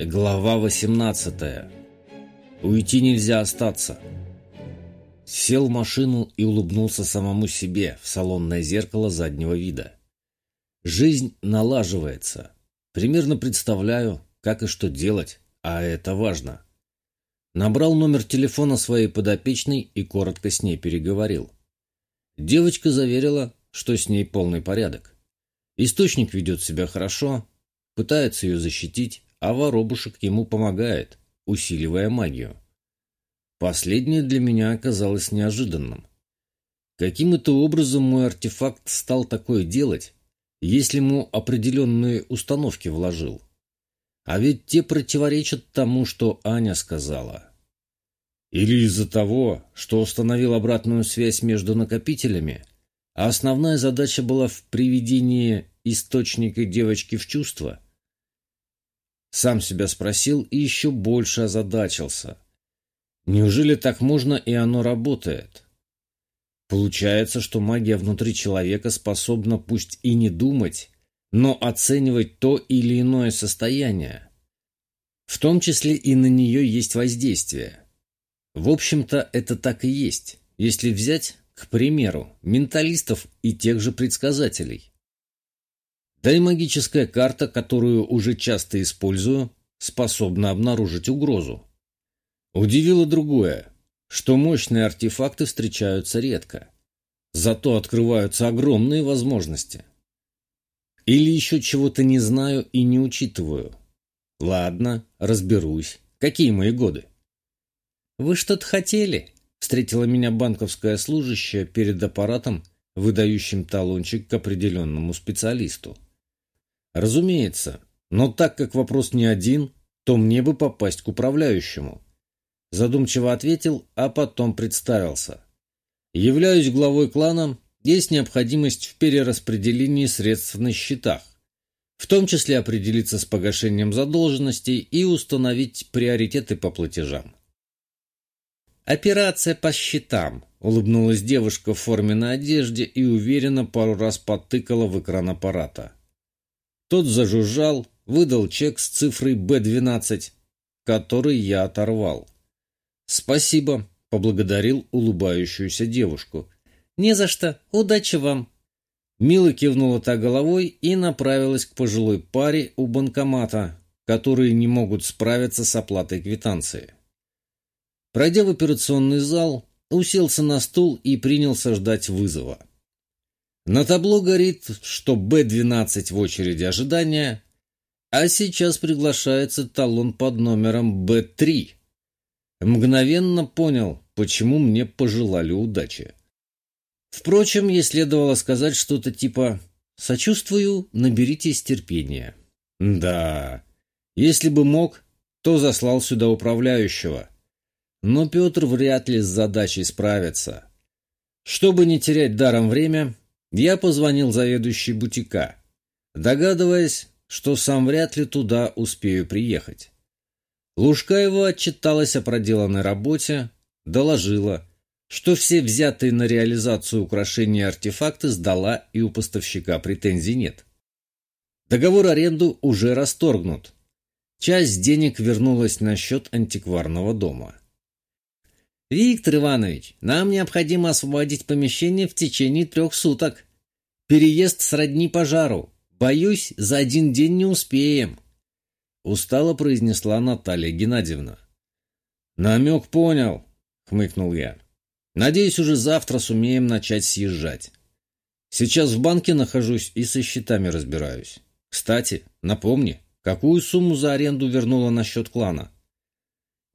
Глава 18. Уйти нельзя остаться. Сел в машину и улыбнулся самому себе в салонное зеркало заднего вида. Жизнь налаживается. Примерно представляю, как и что делать, а это важно. Набрал номер телефона своей подопечной и коротко с ней переговорил. Девочка заверила, что с ней полный порядок. Источник ведет себя хорошо, пытается ее защитить, а воробушек ему помогает, усиливая магию. Последнее для меня оказалось неожиданным. Каким это образом мой артефакт стал такое делать, если ему определенные установки вложил? А ведь те противоречат тому, что Аня сказала. Или из-за того, что установил обратную связь между накопителями, а основная задача была в приведении источника девочки в чувство – сам себя спросил и еще больше озадачился. Неужели так можно и оно работает? Получается, что магия внутри человека способна пусть и не думать, но оценивать то или иное состояние. В том числе и на нее есть воздействие. В общем-то, это так и есть, если взять, к примеру, менталистов и тех же предсказателей. Да и магическая карта, которую уже часто использую, способна обнаружить угрозу. Удивило другое, что мощные артефакты встречаются редко. Зато открываются огромные возможности. Или еще чего-то не знаю и не учитываю. Ладно, разберусь. Какие мои годы? «Вы что-то хотели?» — встретила меня банковская служащая перед аппаратом, выдающим талончик к определенному специалисту. Разумеется, но так как вопрос не один, то мне бы попасть к управляющему. Задумчиво ответил, а потом представился. Являюсь главой клана, есть необходимость в перераспределении средств на счетах, в том числе определиться с погашением задолженностей и установить приоритеты по платежам. «Операция по счетам», — улыбнулась девушка в форменной одежде и уверенно пару раз потыкала в экран аппарата. Тот зажужжал, выдал чек с цифрой Б-12, который я оторвал. «Спасибо», — поблагодарил улыбающуюся девушку. «Не за что. Удачи вам». Мила кивнула та головой и направилась к пожилой паре у банкомата, которые не могут справиться с оплатой квитанции. Пройдя в операционный зал, уселся на стул и принялся ждать вызова. На табло горит, что Б-12 в очереди ожидания, а сейчас приглашается талон под номером Б-3. Мгновенно понял, почему мне пожелали удачи. Впрочем, ей следовало сказать что-то типа «Сочувствую, наберитесь терпения». Да, если бы мог, то заслал сюда управляющего. Но Петр вряд ли с задачей справится. Чтобы не терять даром время, я позвонил заведующей бутика, догадываясь, что сам вряд ли туда успею приехать. Лужкаева отчиталась о проделанной работе, доложила, что все взятые на реализацию украшения артефакты сдала и у поставщика претензий нет. Договор аренду уже расторгнут. Часть денег вернулась на счет антикварного дома. «Виктор Иванович, нам необходимо освободить помещение в течение трех суток. Переезд сродни пожару. Боюсь, за один день не успеем», — устало произнесла Наталья Геннадьевна. «Намек понял», — хмыкнул я. «Надеюсь, уже завтра сумеем начать съезжать. Сейчас в банке нахожусь и со счетами разбираюсь. Кстати, напомни, какую сумму за аренду вернула на счет клана?»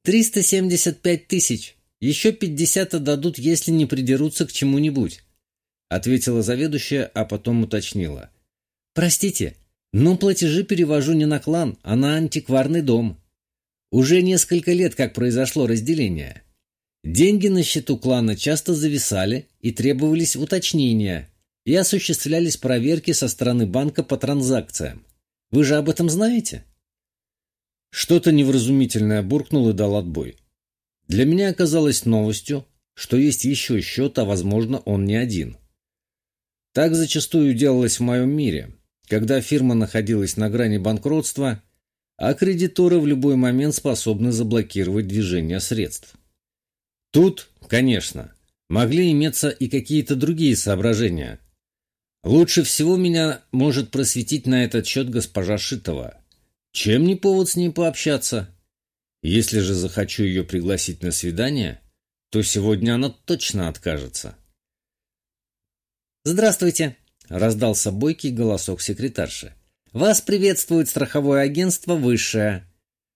«Триста семьдесят пять тысяч», еще пятьдесят отдадут, если не придерутся к чему-нибудь», — ответила заведующая, а потом уточнила. «Простите, но платежи перевожу не на клан, а на антикварный дом. Уже несколько лет как произошло разделение. Деньги на счету клана часто зависали и требовались уточнения, и осуществлялись проверки со стороны банка по транзакциям. Вы же об этом знаете?» Что-то невразумительное буркнул и дал отбой. Для меня оказалось новостью, что есть еще счет, а возможно он не один. Так зачастую делалось в моем мире, когда фирма находилась на грани банкротства, а кредиторы в любой момент способны заблокировать движение средств. Тут, конечно, могли иметься и какие-то другие соображения. Лучше всего меня может просветить на этот счет госпожа Шитова. Чем не повод с ней пообщаться? Если же захочу ее пригласить на свидание, то сегодня она точно откажется. «Здравствуйте!» — раздался бойкий голосок секретарши. «Вас приветствует страховое агентство «Высшее».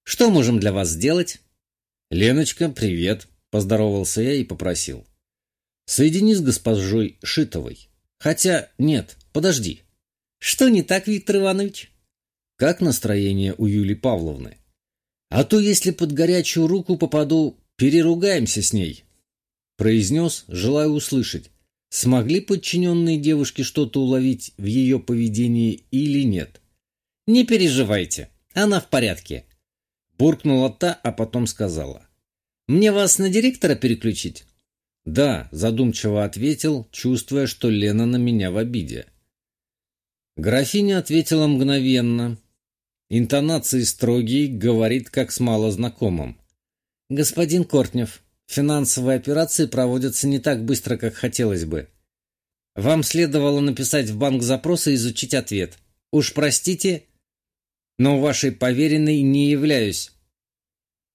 Что можем для вас сделать?» «Леночка, привет!» — поздоровался я и попросил. «Соедини с госпожой Шитовой. Хотя, нет, подожди». «Что не так, Виктор Иванович?» «Как настроение у Юли Павловны?» А то, если под горячую руку попаду, переругаемся с ней. Произнес, желая услышать, смогли подчиненные девушки что-то уловить в ее поведении или нет. «Не переживайте, она в порядке», — буркнула та, а потом сказала. «Мне вас на директора переключить?» «Да», — задумчиво ответил, чувствуя, что Лена на меня в обиде. Графиня ответила мгновенно, Интонации строгие, говорит как с малознакомым. «Господин Кортнев, финансовые операции проводятся не так быстро, как хотелось бы. Вам следовало написать в банк запрос и изучить ответ. Уж простите, но вашей поверенной не являюсь».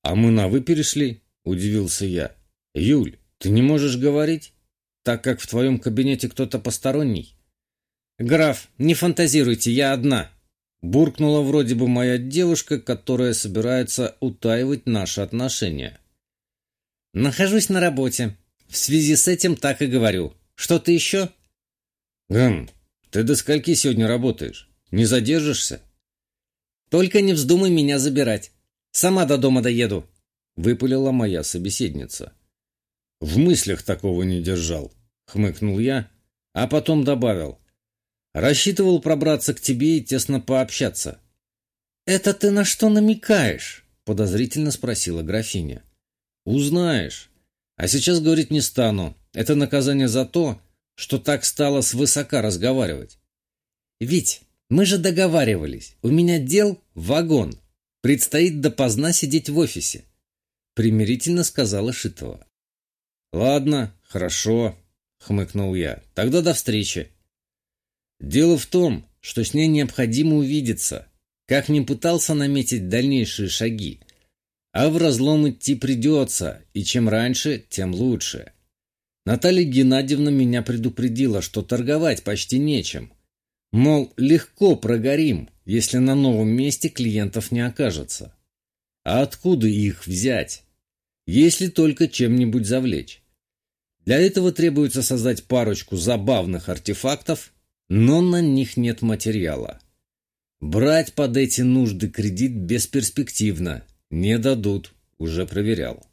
«А мы на «вы» перешли?» – удивился я. «Юль, ты не можешь говорить, так как в твоем кабинете кто-то посторонний?» «Граф, не фантазируйте, я одна», Буркнула вроде бы моя девушка, которая собирается утаивать наши отношения. «Нахожусь на работе. В связи с этим так и говорю. Что-то еще?» «Гм, ты до скольки сегодня работаешь? Не задержишься?» «Только не вздумай меня забирать. Сама до дома доеду», — выпалила моя собеседница. «В мыслях такого не держал», — хмыкнул я, а потом добавил. Рассчитывал пробраться к тебе и тесно пообщаться. «Это ты на что намекаешь?» — подозрительно спросила графиня. «Узнаешь. А сейчас говорить не стану. Это наказание за то, что так стало свысока разговаривать». «Вить, мы же договаривались. У меня дел вагон. Предстоит допоздна сидеть в офисе», — примирительно сказала Шитова. «Ладно, хорошо», — хмыкнул я. «Тогда до встречи». Дело в том, что с ней необходимо увидеться, как не пытался наметить дальнейшие шаги. А в разлом идти придется, и чем раньше, тем лучше. Наталья Геннадьевна меня предупредила, что торговать почти нечем. Мол, легко прогорим, если на новом месте клиентов не окажется. А откуда их взять? Если только чем-нибудь завлечь. Для этого требуется создать парочку забавных артефактов но на них нет материала. Брать под эти нужды кредит бесперспективно, не дадут, уже проверял.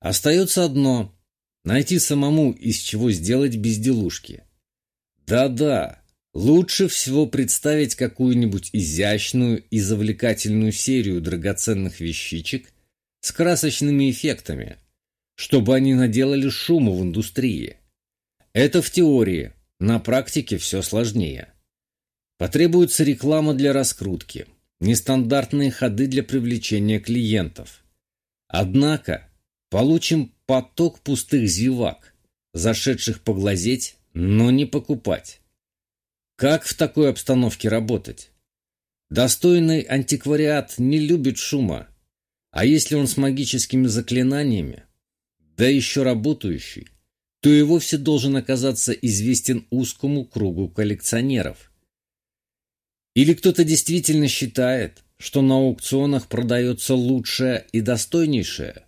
Остается одно – найти самому, из чего сделать безделушки. Да-да, лучше всего представить какую-нибудь изящную и завлекательную серию драгоценных вещичек с красочными эффектами, чтобы они наделали шума в индустрии. Это в теории, на практике все сложнее. Потребуется реклама для раскрутки, нестандартные ходы для привлечения клиентов. Однако получим поток пустых зевак, зашедших поглазеть, но не покупать. Как в такой обстановке работать? Достойный антиквариат не любит шума, а если он с магическими заклинаниями, да еще работающий, то и вовсе должен оказаться известен узкому кругу коллекционеров. Или кто-то действительно считает, что на аукционах продается лучшее и достойнейшее?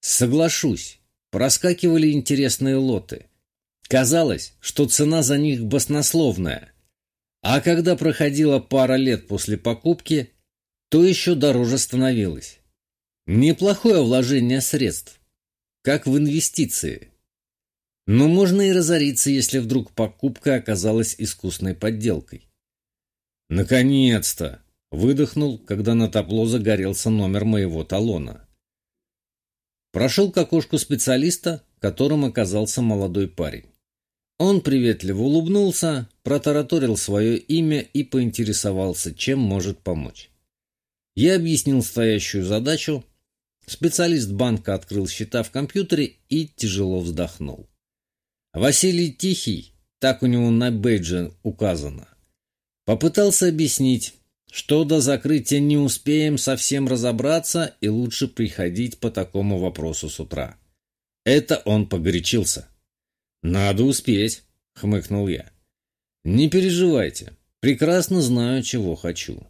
Соглашусь, проскакивали интересные лоты. Казалось, что цена за них баснословная. А когда проходила пара лет после покупки, то еще дороже становилось. Неплохое вложение средств, как в инвестиции. Но можно и разориться, если вдруг покупка оказалась искусной подделкой. «Наконец-то!» — выдохнул, когда на табло загорелся номер моего талона. Прошел к окошку специалиста, которым оказался молодой парень. Он приветливо улыбнулся, протараторил свое имя и поинтересовался, чем может помочь. Я объяснил стоящую задачу, специалист банка открыл счета в компьютере и тяжело вздохнул. Василий Тихий, так у него на бейдже указано, попытался объяснить, что до закрытия не успеем совсем разобраться и лучше приходить по такому вопросу с утра. Это он погорячился. «Надо успеть», — хмыкнул я. «Не переживайте, прекрасно знаю, чего хочу».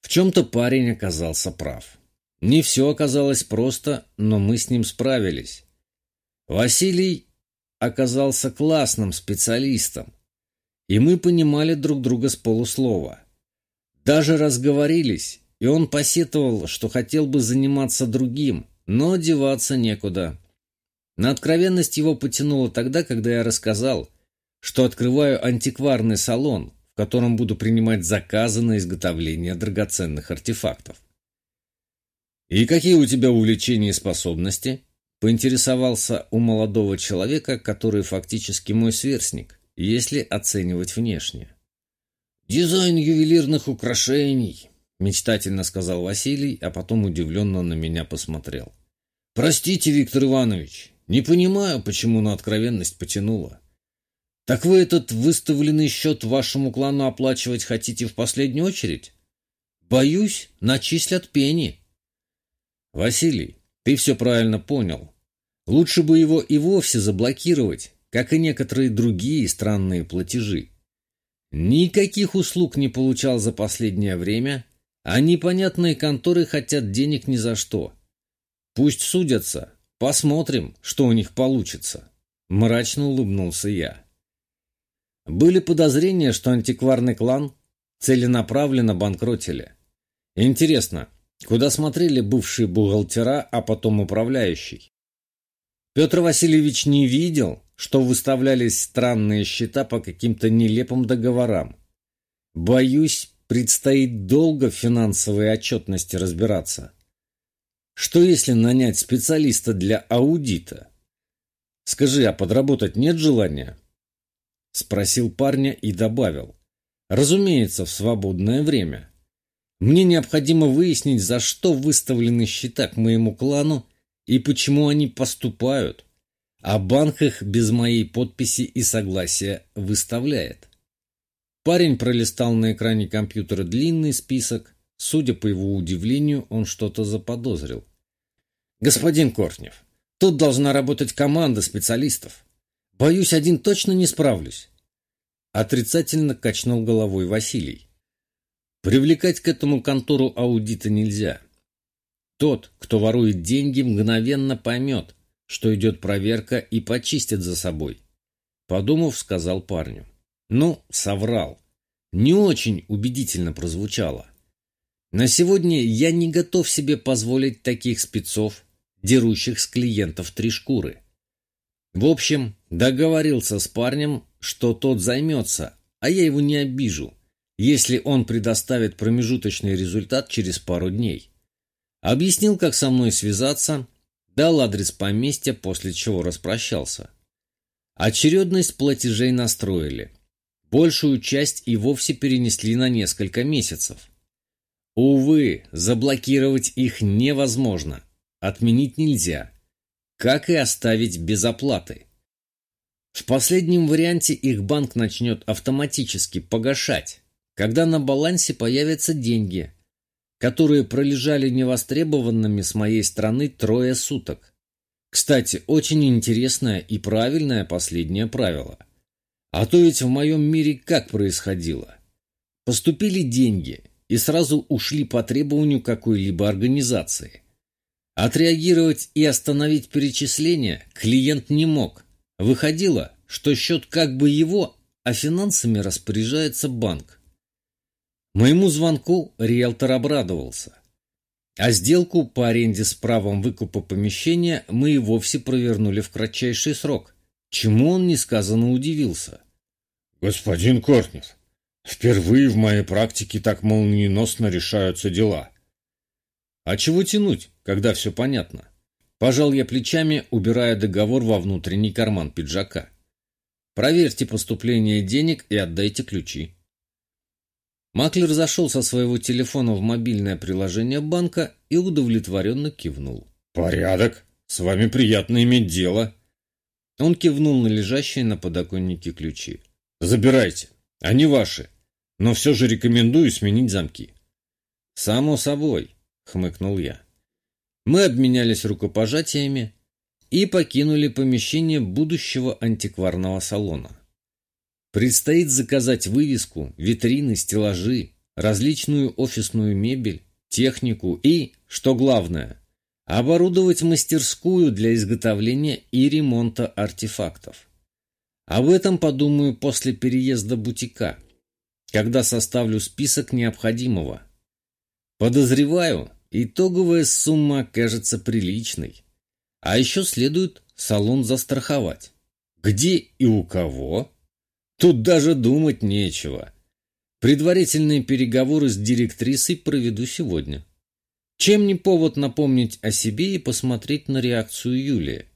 В чем-то парень оказался прав. Не все оказалось просто, но мы с ним справились. Василий оказался классным специалистом, и мы понимали друг друга с полуслова. Даже разговорились, и он посетовал, что хотел бы заниматься другим, но деваться некуда. На откровенность его потянуло тогда, когда я рассказал, что открываю антикварный салон, в котором буду принимать заказы на изготовление драгоценных артефактов. «И какие у тебя увлечения и способности?» – поинтересовался у молодого человека, который фактически мой сверстник, если оценивать внешне. «Дизайн ювелирных украшений», — мечтательно сказал Василий, а потом удивленно на меня посмотрел. «Простите, Виктор Иванович, не понимаю, почему на откровенность потянуло. Так вы этот выставленный счет вашему клану оплачивать хотите в последнюю очередь? Боюсь, начислят пени». «Василий, ты все правильно понял. Лучше бы его и вовсе заблокировать, как и некоторые другие странные платежи. Никаких услуг не получал за последнее время, а непонятные конторы хотят денег ни за что. Пусть судятся, посмотрим, что у них получится. Мрачно улыбнулся я. Были подозрения, что антикварный клан целенаправленно банкротили. Интересно, куда смотрели бывшие бухгалтера, а потом управляющий? Петр Васильевич не видел, что выставлялись странные счета по каким-то нелепым договорам. Боюсь, предстоит долго в финансовой отчетности разбираться. Что если нанять специалиста для аудита? Скажи, а подработать нет желания? Спросил парня и добавил. Разумеется, в свободное время. Мне необходимо выяснить, за что выставлены счета к моему клану и почему они поступают а банк их без моей подписи и согласия выставляет. Парень пролистал на экране компьютера длинный список. Судя по его удивлению, он что-то заподозрил. «Господин Кортнев, тут должна работать команда специалистов. Боюсь, один точно не справлюсь». Отрицательно качнул головой Василий. «Привлекать к этому контору аудита нельзя. Тот, кто ворует деньги, мгновенно поймет – что идет проверка и почистит за собой. Подумав, сказал парню. Ну, соврал. Не очень убедительно прозвучало. На сегодня я не готов себе позволить таких спецов, дерущих с клиентов три шкуры. В общем, договорился с парнем, что тот займется, а я его не обижу, если он предоставит промежуточный результат через пару дней. Объяснил, как со мной связаться, дал адрес поместья, после чего распрощался. Очередность платежей настроили. Большую часть и вовсе перенесли на несколько месяцев. Увы, заблокировать их невозможно, отменить нельзя, как и оставить без оплаты. В последнем варианте их банк начнет автоматически погашать, когда на балансе появятся деньги, которые пролежали невостребованными с моей стороны трое суток. Кстати, очень интересное и правильное последнее правило. А то ведь в моем мире как происходило? Поступили деньги и сразу ушли по требованию какой-либо организации. Отреагировать и остановить перечисление клиент не мог. Выходило, что счет как бы его, а финансами распоряжается банк. Моему звонку риэлтор обрадовался. А сделку по аренде с правом выкупа помещения мы и вовсе провернули в кратчайший срок, чему он несказанно удивился. «Господин Кортнев, впервые в моей практике так молниеносно решаются дела». «А чего тянуть, когда все понятно?» Пожал я плечами, убирая договор во внутренний карман пиджака. «Проверьте поступление денег и отдайте ключи». Маклер зашел со своего телефона в мобильное приложение банка и удовлетворенно кивнул. «Порядок. С вами приятно иметь дело». Он кивнул на лежащие на подоконнике ключи. «Забирайте. Они ваши. Но все же рекомендую сменить замки». «Само собой», — хмыкнул я. Мы обменялись рукопожатиями и покинули помещение будущего антикварного салона. Предстоит заказать вывеску, витрины, стеллажи, различную офисную мебель, технику и, что главное, оборудовать мастерскую для изготовления и ремонта артефактов. Об этом подумаю после переезда бутика, когда составлю список необходимого. Подозреваю, итоговая сумма окажется приличной. А еще следует салон застраховать. Где и у кого? Тут даже думать нечего. Предварительные переговоры с директрисой проведу сегодня. Чем не повод напомнить о себе и посмотреть на реакцию Юлии?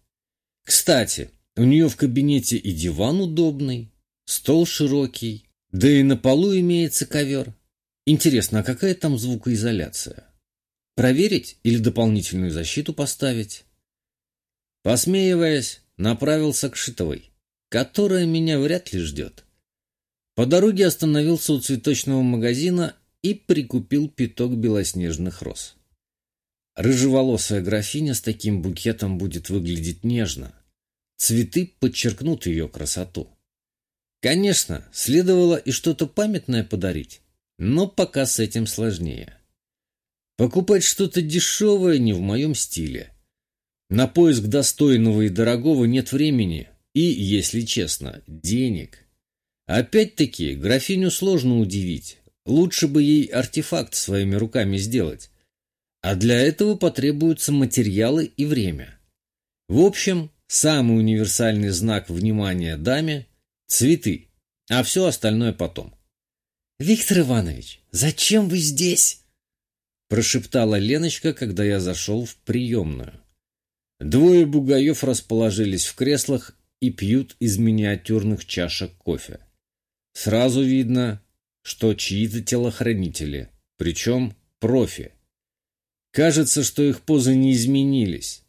Кстати, у нее в кабинете и диван удобный, стол широкий, да и на полу имеется ковер. Интересно, а какая там звукоизоляция? Проверить или дополнительную защиту поставить? Посмеиваясь, направился к Шитовой, которая меня вряд ли ждет. По дороге остановился у цветочного магазина и прикупил пяток белоснежных роз. Рыжеволосая графиня с таким букетом будет выглядеть нежно. Цветы подчеркнут ее красоту. Конечно, следовало и что-то памятное подарить, но пока с этим сложнее. Покупать что-то дешевое не в моем стиле. На поиск достойного и дорогого нет времени и, если честно, денег. Опять-таки, графиню сложно удивить. Лучше бы ей артефакт своими руками сделать. А для этого потребуются материалы и время. В общем, самый универсальный знак внимания даме – цветы, а все остальное потом. «Виктор Иванович, зачем вы здесь?» – прошептала Леночка, когда я зашел в приемную. Двое бугаев расположились в креслах и пьют из миниатюрных чашек кофе. Сразу видно, что чьи-то телохранители, причем профи. Кажется, что их позы не изменились.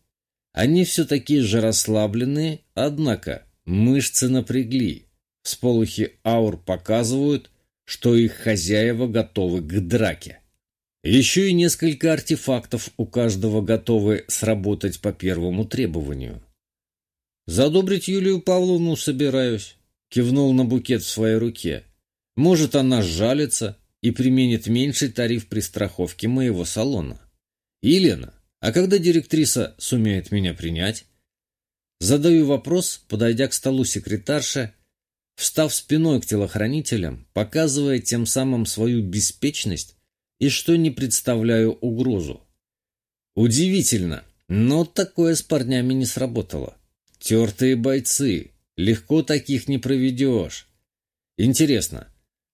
Они все такие же расслабленные, однако мышцы напрягли. Всполохи аур показывают, что их хозяева готовы к драке. Еще и несколько артефактов у каждого готовы сработать по первому требованию. «Задобрить Юлию Павловну собираюсь», — кивнул на букет в своей руке. «Может, она сжалится и применит меньший тариф при страховке моего салона». «Елена, а когда директриса сумеет меня принять?» Задаю вопрос, подойдя к столу секретарша, встав спиной к телохранителям, показывая тем самым свою беспечность и что не представляю угрозу. Удивительно, но такое с парнями не сработало. Тертые бойцы, легко таких не проведешь. Интересно,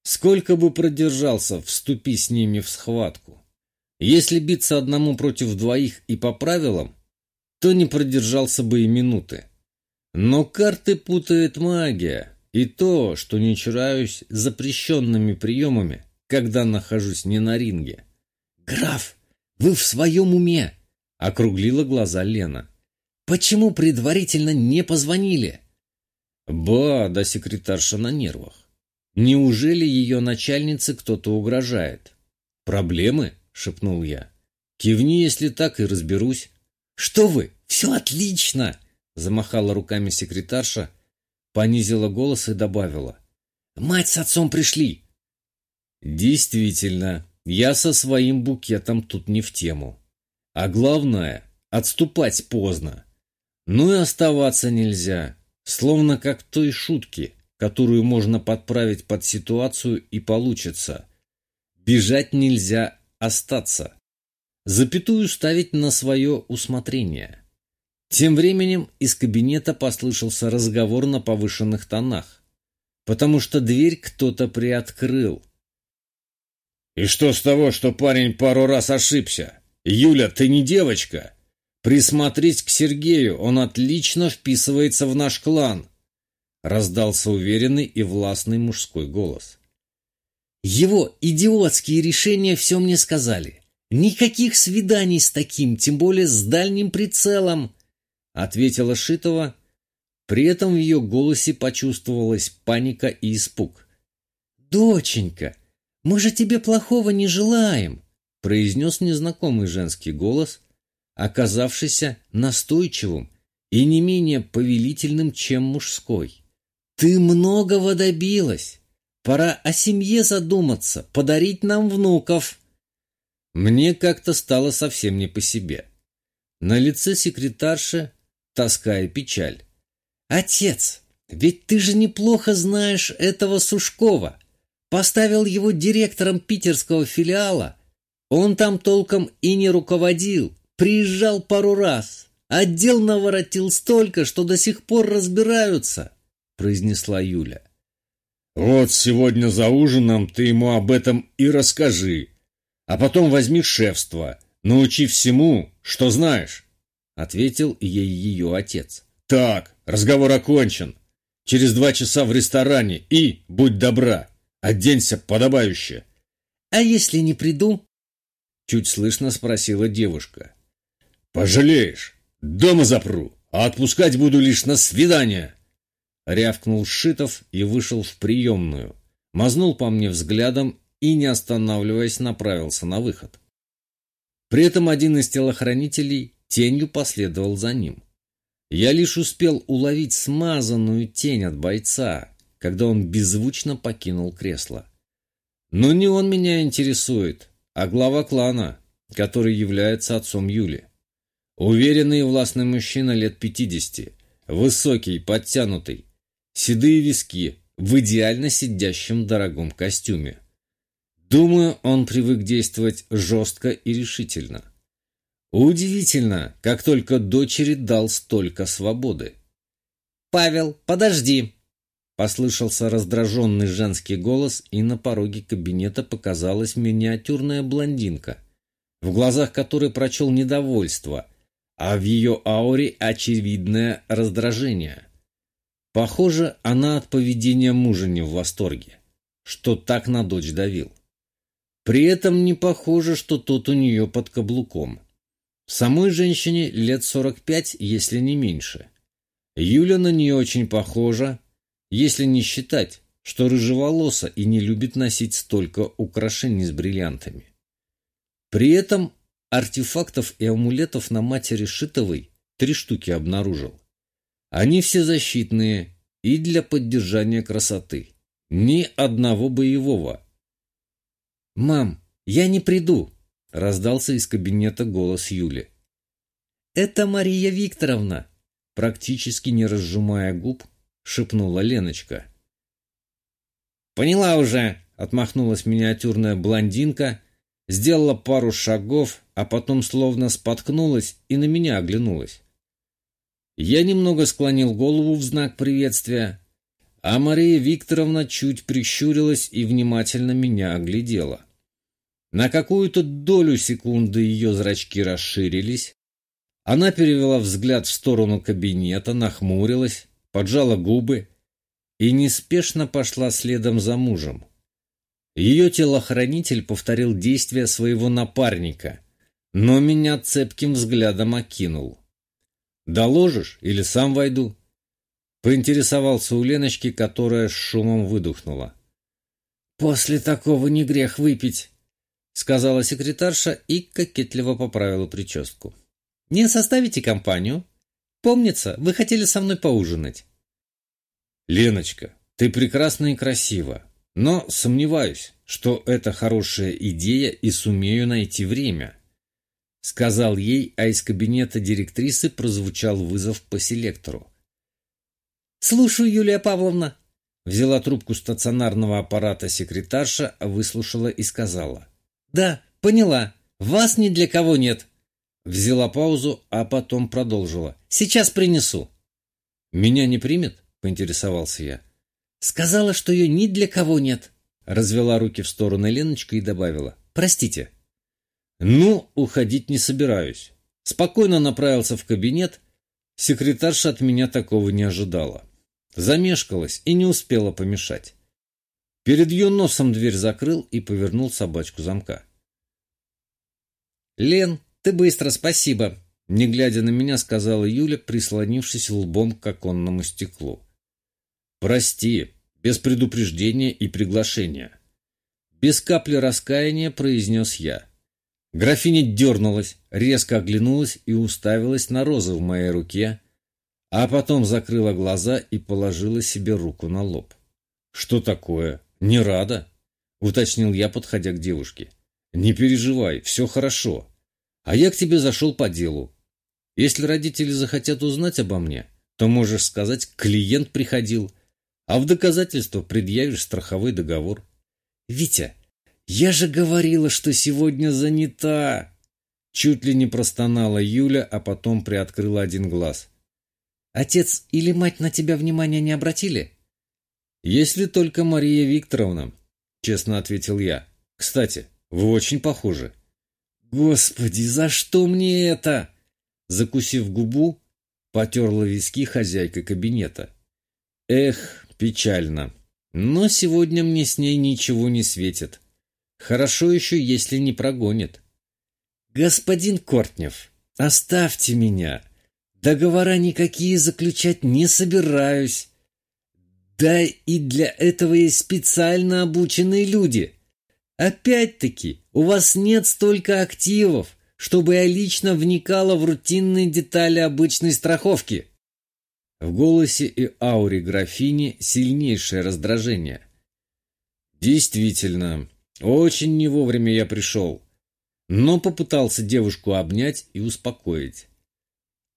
сколько бы продержался, вступи с ними в схватку? Если биться одному против двоих и по правилам, то не продержался бы и минуты. Но карты путает магия, и то, что не чураюсь запрещенными приемами, когда нахожусь не на ринге. «Граф, вы в своем уме?» — округлила глаза Лена. «Почему предварительно не позвонили?» Ба, да секретарша на нервах. Неужели ее начальнице кто-то угрожает? Проблемы? — шепнул я. «Кивни, если так, и разберусь». «Что вы? Все отлично!» — замахала руками секретарша, понизила голос и добавила. «Мать с отцом пришли!» «Действительно, я со своим букетом тут не в тему. А главное, отступать поздно. Ну и оставаться нельзя, словно как в той шутке, которую можно подправить под ситуацию и получится. Бежать нельзя, остаться. Запятую ставить на свое усмотрение. Тем временем из кабинета послышался разговор на повышенных тонах, потому что дверь кто-то приоткрыл. «И что с того, что парень пару раз ошибся? Юля, ты не девочка. Присмотрись к Сергею, он отлично вписывается в наш клан», раздался уверенный и властный мужской голос. Его идиотские решения все мне сказали. Никаких свиданий с таким, тем более с дальним прицелом, ответила Шитова. При этом в ее голосе почувствовалась паника и испуг. «Доченька, мы же тебе плохого не желаем», произнес незнакомый женский голос, оказавшийся настойчивым и не менее повелительным, чем мужской. «Ты многого добилась. Пора о семье задуматься, подарить нам внуков». Мне как-то стало совсем не по себе. На лице секретарши тоска и печаль. «Отец, ведь ты же неплохо знаешь этого Сушкова. Поставил его директором питерского филиала. Он там толком и не руководил. Приезжал пару раз. Отдел наворотил столько, что до сих пор разбираются», — произнесла Юля. «Вот сегодня за ужином ты ему об этом и расскажи, а потом возьми шефство, научи всему, что знаешь», — ответил ей ее отец. «Так, разговор окончен. Через два часа в ресторане и, будь добра, оденься подобающе». «А если не приду?» — чуть слышно спросила девушка. «Пожалеешь. Дома запру, а отпускать буду лишь на свидание!» Рявкнул Шитов и вышел в приемную. Мазнул по мне взглядом и, не останавливаясь, направился на выход. При этом один из телохранителей тенью последовал за ним. Я лишь успел уловить смазанную тень от бойца, когда он беззвучно покинул кресло. Но не он меня интересует, а глава клана, который является отцом Юли. Уверенный и властный мужчина лет пятидесяти, высокий, подтянутый, седые виски, в идеально сидящем дорогом костюме. Думаю, он привык действовать жестко и решительно. Удивительно, как только дочери дал столько свободы. «Павел, подожди!» Послышался раздраженный женский голос, и на пороге кабинета показалась миниатюрная блондинка, в глазах которой прочел недовольство, а в ее ауре очевидное раздражение. Похоже, она от поведения мужа не в восторге, что так на дочь давил. При этом не похоже, что тот у нее под каблуком. Самой женщине лет 45, если не меньше. Юля на нее очень похожа, если не считать, что рыжеволоса и не любит носить столько украшений с бриллиантами. При этом Артефактов и амулетов на матери Шитовой три штуки обнаружил. Они все защитные и для поддержания красоты. Ни одного боевого. «Мам, я не приду!» — раздался из кабинета голос Юли. «Это Мария Викторовна!» Практически не разжимая губ, шепнула Леночка. «Поняла уже!» — отмахнулась миниатюрная блондинка сделала пару шагов, а потом словно споткнулась и на меня оглянулась. Я немного склонил голову в знак приветствия, а Мария Викторовна чуть прищурилась и внимательно меня оглядела. На какую-то долю секунды ее зрачки расширились. Она перевела взгляд в сторону кабинета, нахмурилась, поджала губы и неспешно пошла следом за мужем. Ее телохранитель повторил действия своего напарника, но меня цепким взглядом окинул. «Доложишь или сам войду?» Поинтересовался у Леночки, которая с шумом выдохнула. «После такого не грех выпить», — сказала секретарша и кокетливо поправила прическу. «Не составите компанию? Помнится, вы хотели со мной поужинать». «Леночка, ты прекрасна и красива, но сомневаюсь, что это хорошая идея и сумею найти время. Сказал ей, а из кабинета директрисы прозвучал вызов по селектору. «Слушаю, Юлия Павловна!» Взяла трубку стационарного аппарата секретарша, выслушала и сказала. «Да, поняла. Вас ни для кого нет». Взяла паузу, а потом продолжила. «Сейчас принесу». «Меня не примет?» — поинтересовался я. Сказала, что ее ни для кого нет. Развела руки в сторону Леночка и добавила. Простите. Ну, уходить не собираюсь. Спокойно направился в кабинет. Секретарша от меня такого не ожидала. Замешкалась и не успела помешать. Перед ее носом дверь закрыл и повернул собачку замка. «Лен, ты быстро, спасибо!» Не глядя на меня, сказала Юля, прислонившись лбом к оконному стеклу. «Прости, без предупреждения и приглашения». Без капли раскаяния произнес я. Графиня дернулась, резко оглянулась и уставилась на розы в моей руке, а потом закрыла глаза и положила себе руку на лоб. «Что такое? Не рада?» — уточнил я, подходя к девушке. «Не переживай, все хорошо. А я к тебе зашел по делу. Если родители захотят узнать обо мне, то можешь сказать, клиент приходил, а в доказательство предъявишь страховой договор». «Витя, «Я же говорила, что сегодня занята!» Чуть ли не простонала Юля, а потом приоткрыла один глаз. «Отец или мать на тебя внимания не обратили?» «Если только Мария Викторовна», — честно ответил я. «Кстати, вы очень похожи». «Господи, за что мне это?» Закусив губу, потерла виски хозяйка кабинета. «Эх, печально. Но сегодня мне с ней ничего не светит. Хорошо еще, если не прогонит. «Господин Кортнев, оставьте меня. Договора никакие заключать не собираюсь. Да и для этого есть специально обученные люди. Опять-таки, у вас нет столько активов, чтобы я лично вникала в рутинные детали обычной страховки». В голосе и ауре графини сильнейшее раздражение. «Действительно, очень не вовремя я пришел, но попытался девушку обнять и успокоить.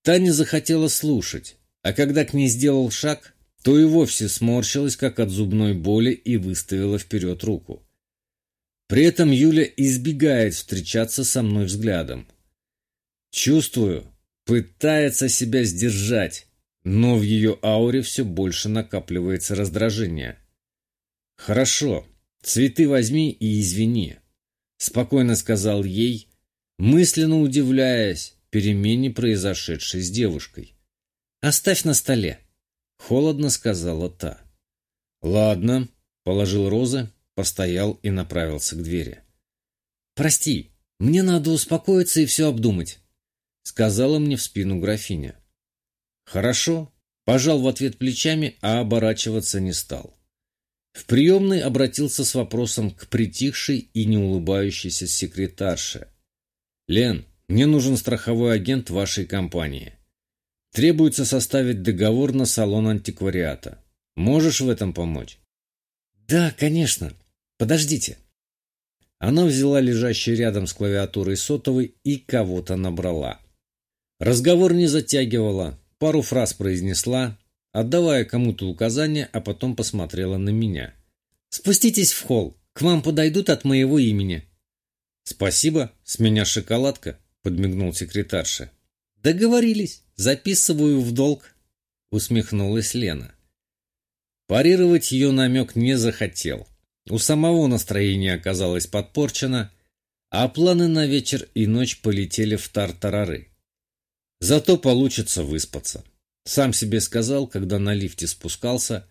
Таня захотела слушать, а когда к ней сделал шаг, то и вовсе сморщилась, как от зубной боли, и выставила вперед руку. При этом Юля избегает встречаться со мной взглядом. Чувствую, пытается себя сдержать, но в ее ауре все больше накапливается раздражение. Хорошо, «Цветы возьми и извини», — спокойно сказал ей, мысленно удивляясь перемене, произошедшей с девушкой. «Оставь на столе», — холодно сказала та. «Ладно», — положил розы, постоял и направился к двери. «Прости, мне надо успокоиться и все обдумать», — сказала мне в спину графиня. «Хорошо», — пожал в ответ плечами, а оборачиваться не стал. В приемной обратился с вопросом к притихшей и не улыбающейся секретарше. «Лен, мне нужен страховой агент вашей компании. Требуется составить договор на салон антиквариата. Можешь в этом помочь?» «Да, конечно. Подождите». Она взяла лежащий рядом с клавиатурой сотовой и кого-то набрала. Разговор не затягивала, пару фраз произнесла, отдавая кому-то указания, а потом посмотрела на меня. «Спуститесь в холл, к вам подойдут от моего имени». «Спасибо, с меня шоколадка», — подмигнул секретарша. «Договорились, записываю в долг», — усмехнулась Лена. Парировать ее намек не захотел. У самого настроение оказалось подпорчено, а планы на вечер и ночь полетели в тартарары. Зато получится выспаться. Сам себе сказал, когда на лифте спускался,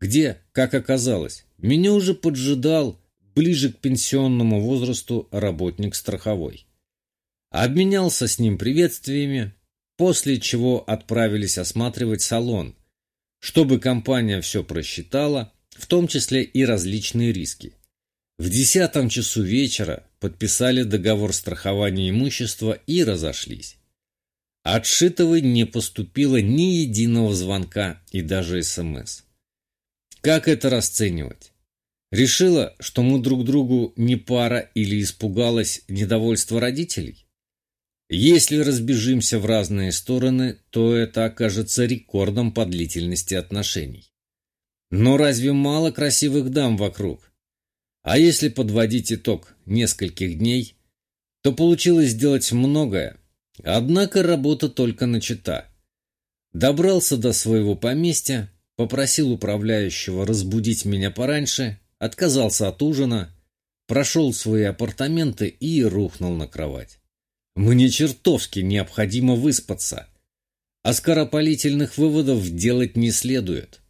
где, как оказалось, меня уже поджидал ближе к пенсионному возрасту работник страховой. Обменялся с ним приветствиями, после чего отправились осматривать салон, чтобы компания все просчитала, в том числе и различные риски. В десятом часу вечера подписали договор страхования имущества и разошлись. От Шитовой не поступило ни единого звонка и даже СМС. Как это расценивать? Решила, что мы друг другу не пара или испугалась недовольства родителей? Если разбежимся в разные стороны, то это окажется рекордом по длительности отношений. Но разве мало красивых дам вокруг? А если подводить итог нескольких дней, то получилось сделать многое, Однако работа только начата. Добрался до своего поместья, попросил управляющего разбудить меня пораньше, отказался от ужина, прошел свои апартаменты и рухнул на кровать. Мне чертовски необходимо выспаться, а скоропалительных выводов делать не следует.